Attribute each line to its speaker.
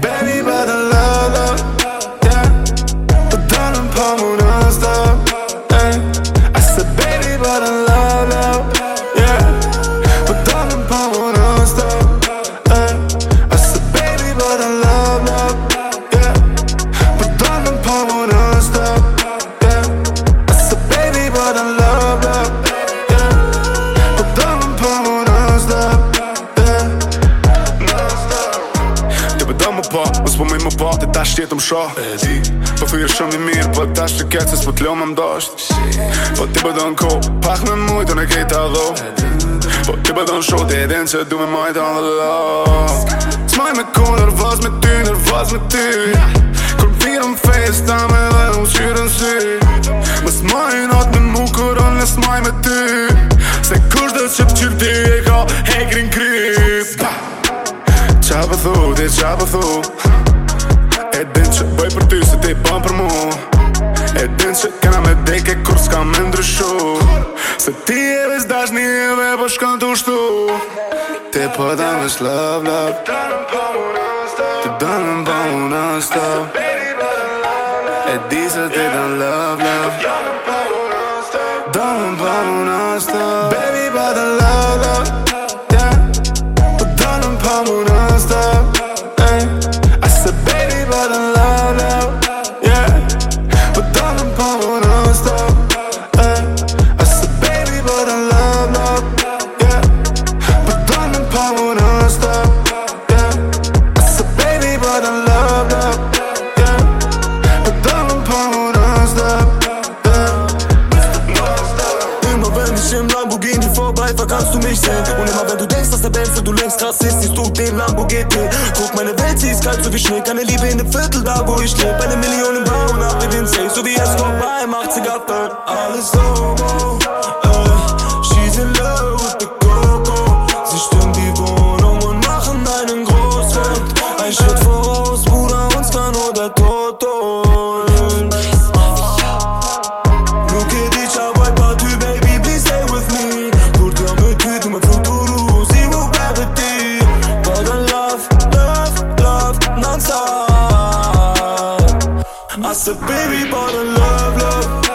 Speaker 1: Baby, by the love
Speaker 2: më pa, më s'po më i më pa, të tash tjetë më shah E di, po thujrë shumë i mirë, po tash të kecë, s'po t'lo më më dasht Po t'i bëdo po në ko, pak me mujtë, në kejtë a dho Po t'i bëdo po në shote, e din që du me majtë anë dhe la S'maj me ko, nërvaz me ty, nërvaz me ty Kër mpirë më fejtë, s'ta me dhe u qyrë në si Më s'maj në atë me mu, kër anë në s'maj me ty Se kush dhe që pë qyrë ty, e ka hekri në kry qa për thu, di qa për thu E din që bëj për ty se ti ban për mu E din që kena me deke kur s'ka me ndryshu Se ti e vis dashni e dhe po shkon të ushtu Ti po dan vesh love, love Ti dan në bë më në stop E di se ti dan love, love Dan në bë më në stop Baby
Speaker 1: kannst du mich sehen. Und immer wenn du denkst, dass der Benz, du längst krass ist, siehst du den Lambo GT. Guck, meine Welt, sie ist kalt so wie Schnee. Keine Liebe in dem Viertel, da wo ich lebe. Eine Million im Bar und hab den Safe, so wie es war. I said, baby, I love, love